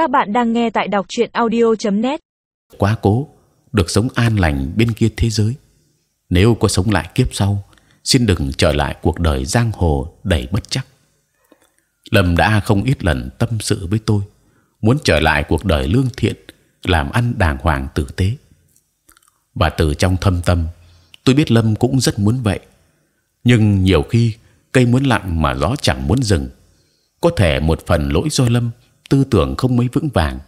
Các bạn đang nghe tại đọc truyện audio.net. quá cố được sống an lành bên kia thế giới. Nếu có sống lại kiếp sau, xin đừng trở lại cuộc đời giang hồ đầy bất chắc. Lâm đã không ít lần tâm sự với tôi, muốn trở lại cuộc đời lương thiện, làm ăn đàng hoàng tử tế. Và từ trong thâm tâm, tôi biết Lâm cũng rất muốn vậy. Nhưng nhiều khi cây muốn lặng mà gió chẳng muốn dừng. Có thể một phần lỗi do Lâm tư tưởng không mấy vững vàng,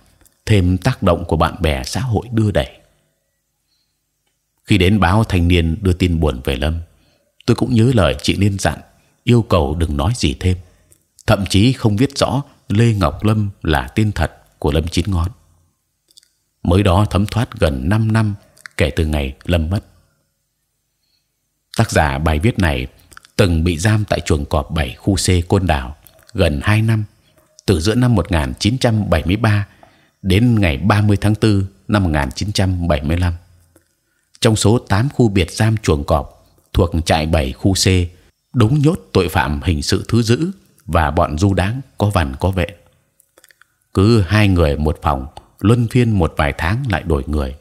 thêm tác động của bạn bè xã hội đưa đẩy. Khi đến báo thanh niên đưa tin buồn về Lâm, tôi cũng nhớ lời chị Liên dặn, yêu cầu đừng nói gì thêm, thậm chí không viết rõ Lê Ngọc Lâm là tên thật của Lâm Chín Ngón. Mới đó thấm thoát gần 5 năm kể từ ngày Lâm mất. Tác giả bài viết này từng bị giam tại chuồng cọp 7 khu C Côn Đảo gần 2 năm, từ giữa năm 1973 đến ngày 30 tháng 4 năm 1975. Trong số 8 khu biệt giam chuồng cọp thuộc trại 7 khu C, đúng nhốt tội phạm hình sự thứ dữ và bọn du đáng có vằn có vệ. Cứ hai người một phòng, luân phiên một vài tháng lại đổi người,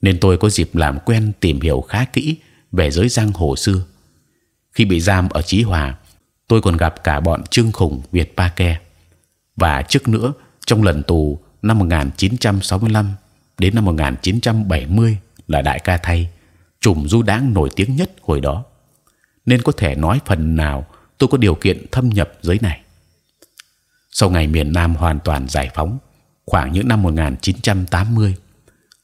nên tôi có dịp làm quen tìm hiểu khá kỹ về giới giang hồ xưa. Khi bị giam ở Chí Hòa, tôi còn gặp cả bọn Trương khủng Việt Pa Ke và trước nữa, trong lần tù năm 1965 đến năm 1970 là đại ca thay trùm du đãng nổi tiếng nhất hồi đó. Nên có thể nói phần nào tôi có điều kiện thâm nhập giới này. Sau ngày miền Nam hoàn toàn giải phóng, khoảng những năm 1980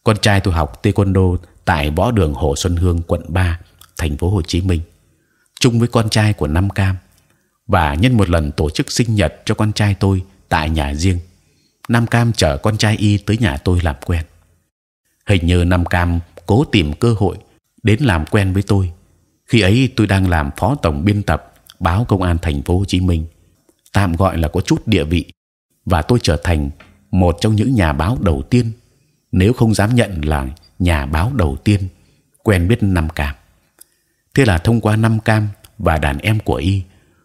con trai tôi học taekwondo tại võ đường Hồ Xuân Hương, quận 3 thành phố Hồ Chí Minh, chung với con trai của Nam Cam. Và nhân một lần tổ chức sinh nhật cho con trai tôi tại nhà riêng. Nam Cam chở con trai y tới nhà tôi làm quen. Hình như Nam Cam cố tìm cơ hội đến làm quen với tôi. Khi ấy tôi đang làm phó tổng biên tập báo công an thành phố Hồ Chí Minh, tạm gọi là có chút địa vị, và tôi trở thành một trong những nhà báo đầu tiên, nếu không dám nhận là nhà báo đầu tiên quen biết Nam Cam. Thế là thông qua Nam Cam và đàn em của y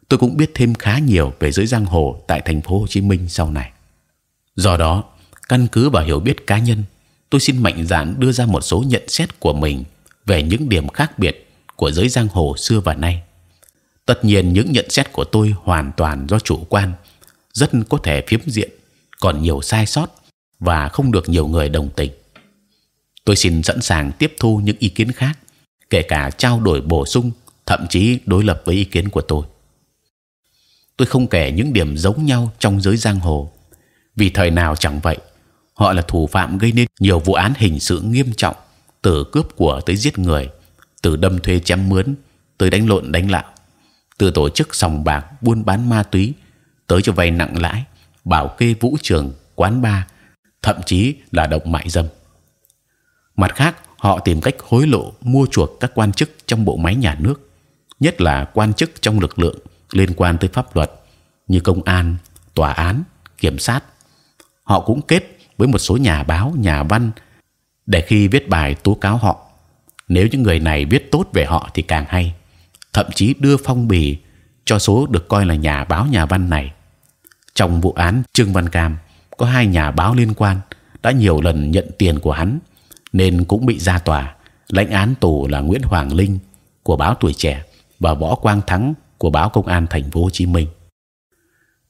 tôi cũng biết thêm khá nhiều về giới giang hồ tại thành phố Hồ Chí Minh sau này do đó căn cứ vào hiểu biết cá nhân tôi xin mạnh dạn đưa ra một số nhận xét của mình về những điểm khác biệt của giới giang hồ xưa và nay. Tất nhiên những nhận xét của tôi hoàn toàn do chủ quan, rất có thể phiếm diện, còn nhiều sai sót và không được nhiều người đồng tình. Tôi xin sẵn sàng tiếp thu những ý kiến khác, kể cả trao đổi bổ sung, thậm chí đối lập với ý kiến của tôi. Tôi không kể những điểm giống nhau trong giới giang hồ, vì thời nào chẳng vậy họ là thủ phạm gây nên nhiều vụ án hình sự nghiêm trọng từ cướp của tới giết người từ đâm thuê chém mướn tới đánh lộn đánh lạo từ tổ chức sòng bạc buôn bán ma túy tới cho vay nặng lãi bảo kê vũ trường quán bar thậm chí là động mại dâm. Mặt khác họ tìm cách hối lộ mua chuộc các quan chức trong bộ máy nhà nước nhất là quan chức trong lực lượng liên quan tới pháp luật như công an tòa án kiểm sát họ cũng kết với một số nhà báo, nhà văn để khi viết bài tố cáo họ. Nếu những người này viết tốt về họ thì càng hay, thậm chí đưa phong bì cho số được coi là nhà báo, nhà văn này. Trong vụ án Trương Văn Cam có hai nhà báo liên quan đã nhiều lần nhận tiền của hắn nên cũng bị ra tòa. lãnh án tù là Nguyễn Hoàng Linh của báo Tuổi Trẻ và Võ Quang Thắng của báo Công an Thành phố Hồ Chí Minh.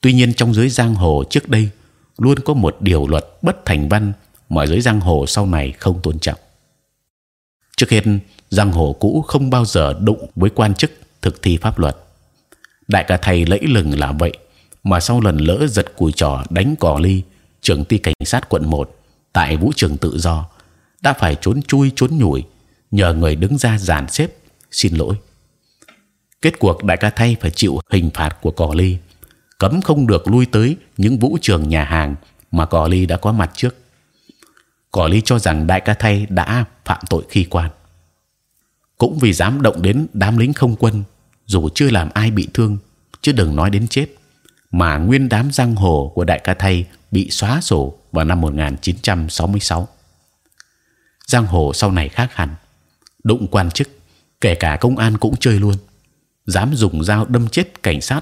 Tuy nhiên trong giới giang hồ trước đây luôn có một điều luật bất thành văn mà giới giang hồ sau này không tôn trọng. Trước hết, giang hồ cũ không bao giờ đụng với quan chức thực thi pháp luật. Đại ca thầy lẫy lừng là vậy, mà sau lần lỡ giật cùi trò đánh cò ly, trưởng ty cảnh sát quận 1 tại vũ trường tự do đã phải trốn chui trốn nhủi nhờ người đứng ra dàn xếp xin lỗi. Kết cuộc đại ca thay phải chịu hình phạt của cò ly cấm không được lui tới những vũ trường nhà hàng mà cò ly đã có mặt trước. Cò ly cho rằng đại ca thay đã phạm tội khi quan, cũng vì dám động đến đám lính không quân, dù chưa làm ai bị thương, chứ đừng nói đến chết, mà nguyên đám giang hồ của đại ca thay bị xóa sổ vào năm 1966. Giang hồ sau này khác hẳn, đụng quan chức, kể cả công an cũng chơi luôn, dám dùng dao đâm chết cảnh sát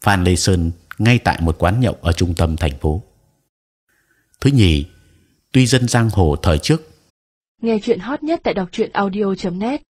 Phan Lê Sơn ngay tại một quán nhậu ở trung tâm thành phố. Thứ nhì, tuy dân giang hồ thời trước Nghe chuyện hot nhất tại đọc truyện audio.net